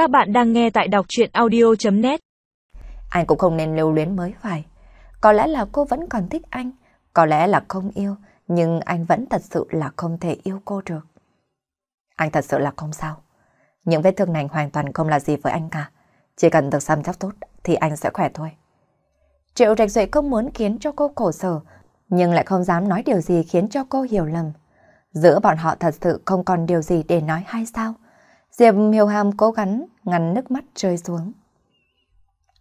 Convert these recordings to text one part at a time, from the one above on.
Các bạn đang nghe tại đọc chuyện audio.net Anh cũng không nên lưu luyến mới phải. Có lẽ là cô vẫn còn thích anh, có lẽ là không yêu, nhưng anh vẫn thật sự là không thể yêu cô được. Anh thật sự là không sao. Những vết thương này hoàn toàn không là gì với anh cả. Chỉ cần được chăm sóc tốt thì anh sẽ khỏe thôi. Triệu Trạch Duệ không muốn khiến cho cô khổ sở, nhưng lại không dám nói điều gì khiến cho cô hiểu lầm. Giữa bọn họ thật sự không còn điều gì để nói hay sao? Diệp Hiểu Hàm cố gắng ngăn nước mắt rơi xuống.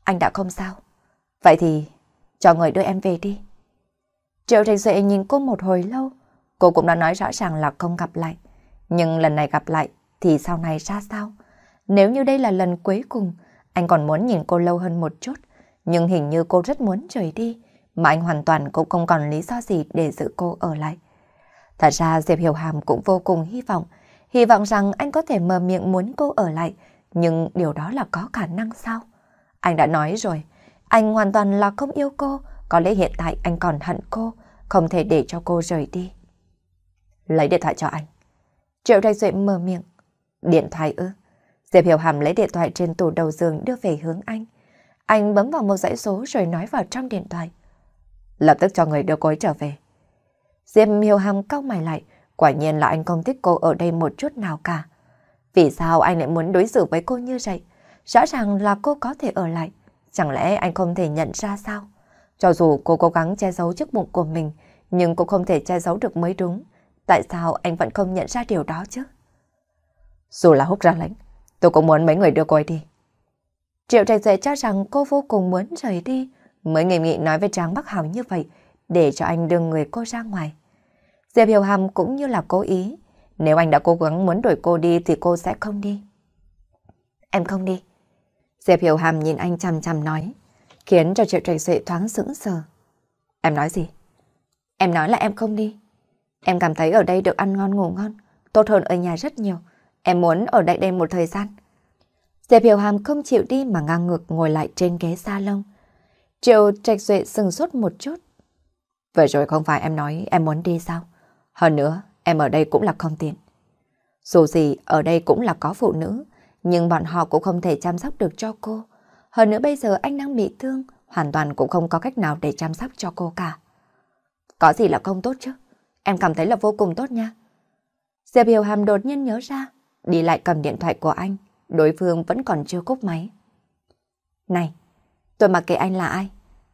Anh đã không sao. Vậy thì cho người đưa em về đi. Triệu Trạch Duệ nhìn cô một hồi lâu, cô cũng đã nói rõ ràng là không gặp lại. Nhưng lần này gặp lại thì sau này ra sao? Nếu như đây là lần cuối cùng, anh còn muốn nhìn cô lâu hơn một chút, nhưng hình như cô rất muốn rời đi, mà anh hoàn toàn cũng không còn lý do gì để giữ cô ở lại. Thật ra Diệp Hiểu Hàm cũng vô cùng hy vọng, hy vọng rằng anh có thể mở miệng muốn cô ở lại, nhưng điều đó là có khả năng sao? Anh đã nói rồi, anh hoàn toàn là không yêu cô, có lẽ hiện tại anh còn hận cô, không thể để cho cô rời đi. Lấy điện thoại cho anh. Triệu Trạch Duệ mở miệng. Điện thoại ư? Diệp Hiểu Hàm lấy điện thoại trên tủ đầu giường đưa về hướng anh. Anh bấm vào một dãy số rồi nói vào trong điện thoại. Lập tức cho người đưa cô ấy trở về. Diệp Hiểu Hàm cau mày lại, quả nhiên là anh không thích cô ở đây một chút nào cả. Vì sao anh lại muốn đối xử với cô như vậy? Rõ ràng là cô có thể ở lại. Chẳng lẽ anh không thể nhận ra sao? Cho dù cô cố gắng che giấu chức bụng của mình, nhưng cũng không thể che giấu được mới đúng. Tại sao anh vẫn không nhận ra điều đó chứ? Dù là hút ra lãnh, tôi cũng muốn mấy người đưa cô ấy đi. Triệu Trạch Duệ cho rằng cô vô cùng muốn rời đi, mới nghiêm nghị nói với Trang Bắc Hảo như vậy, để cho anh đưa người cô ra ngoài. Diệp Hiểu Hàm cũng như là cố ý, nếu anh đã cố gắng muốn đuổi cô đi thì cô sẽ không đi. Em không đi. Diệp Hiểu Hàm nhìn anh chằm chằm nói, khiến cho Triệu Trạch Duệ thoáng sững sờ. Em nói gì? Em nói là em không đi. Em cảm thấy ở đây được ăn ngon ngủ ngon, tốt hơn ở nhà rất nhiều. Em muốn ở đây đây một thời gian. Diệp Hiểu Hàm không chịu đi mà ngang ngược ngồi lại trên ghế salon. Triệu Trạch Duệ sừng sốt một chút. Vậy rồi không phải em nói em muốn đi sao? Hơn nữa, em ở đây cũng là không tiện. Dù gì, ở đây cũng là có phụ nữ, nhưng bọn họ cũng không thể chăm sóc được cho cô. Hơn nữa bây giờ anh đang bị thương, hoàn toàn cũng không có cách nào để chăm sóc cho cô cả. Có gì là không tốt chứ? Em cảm thấy là vô cùng tốt nha. Diệp Hiểu Hàm đột nhiên nhớ ra, đi lại cầm điện thoại của anh, đối phương vẫn còn chưa cúp máy. Này, tôi mặc kệ anh là ai?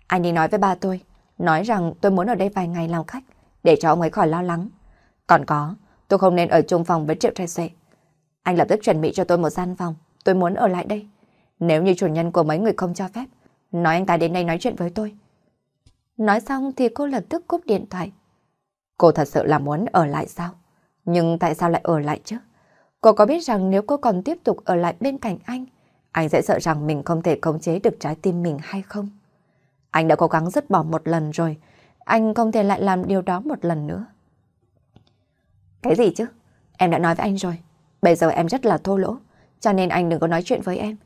Anh đi nói với ba tôi, nói rằng tôi muốn ở đây vài ngày làm khách, để cho ông ấy khỏi lo lắng. Còn có, tôi không nên ở chung phòng với Triệu Trai Xuệ. Anh lập tức chuẩn bị cho tôi một gian phòng, tôi muốn ở lại đây. Nếu như chủ nhân của mấy người không cho phép, nói anh ta đến đây nói chuyện với tôi. Nói xong thì cô lập tức cúp điện thoại. Cô thật sự là muốn ở lại sao? Nhưng tại sao lại ở lại chứ? Cô có biết rằng nếu cô còn tiếp tục ở lại bên cạnh anh, anh sẽ sợ rằng mình không thể khống chế được trái tim mình hay không? Anh đã cố gắng dứt bỏ một lần rồi, anh không thể lại làm điều đó một lần nữa. Cái gì chứ? Em đã nói với anh rồi. Bây giờ em rất là thô lỗ, cho nên anh đừng có nói chuyện với em.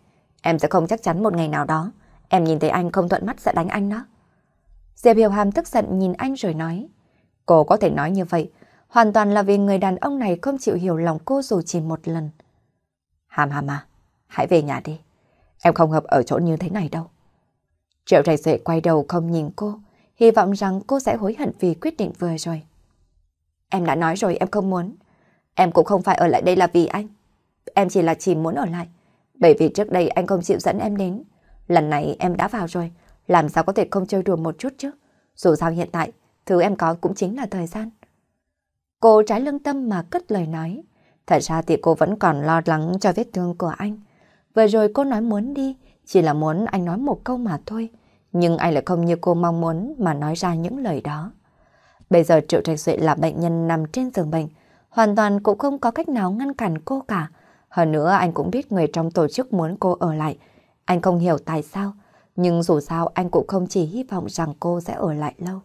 Em sẽ không chắc chắn một ngày nào đó, em nhìn thấy anh không thuận mắt sẽ đánh anh đó. Diệp Hiểu Hàm tức giận nhìn anh rồi nói. Cô có thể nói như vậy, hoàn toàn là vì người đàn ông này không chịu hiểu lòng cô dù chỉ một lần. Hàm Hàm à, hãy về nhà đi. Em không hợp ở chỗ như thế này đâu. Triệu Trạch Duệ quay đầu không nhìn cô, hy vọng rằng cô sẽ hối hận vì quyết định vừa rồi. Em đã nói rồi em không muốn. Em cũng không phải ở lại đây là vì anh. Em chỉ là chỉ muốn ở lại. Bởi vì trước đây anh không chịu dẫn em đến. Lần này em đã vào rồi. Làm sao có thể không chơi đùa một chút chứ? Dù sao hiện tại, thứ em có cũng chính là thời gian. Cô trái lương tâm mà cất lời nói. Thật ra thì cô vẫn còn lo lắng cho vết thương của anh. Vừa rồi cô nói muốn đi, chỉ là muốn anh nói một câu mà thôi. Nhưng anh lại không như cô mong muốn mà nói ra những lời đó. Bây giờ Triệu Trạch Duệ là bệnh nhân nằm trên giường bệnh, hoàn toàn cũng không có cách nào ngăn cản cô cả. Hơn nữa anh cũng biết người trong tổ chức muốn cô ở lại. Anh không hiểu tại sao, nhưng dù sao anh cũng không chỉ hy vọng rằng cô sẽ ở lại lâu.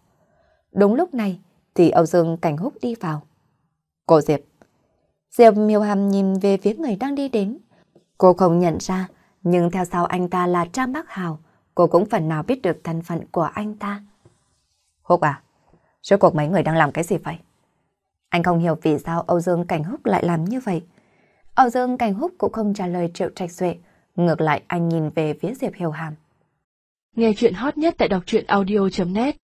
Đúng lúc này thì Âu Dương Cảnh Húc đi vào. Cô Diệp. Diệp miêu hàm nhìn về phía người đang đi đến. Cô không nhận ra, nhưng theo sau anh ta là Trang Bắc Hào, cô cũng phần nào biết được thân phận của anh ta. Húc à, rốt cuộc mấy người đang làm cái gì vậy? Anh không hiểu vì sao Âu Dương Cảnh Húc lại làm như vậy. Âu Dương Cảnh Húc cũng không trả lời Triệu Trạch Duệ, ngược lại anh nhìn về phía Diệp Hiểu Hàm. Nghe chuyện hot nhất tại đọc truyện audio.net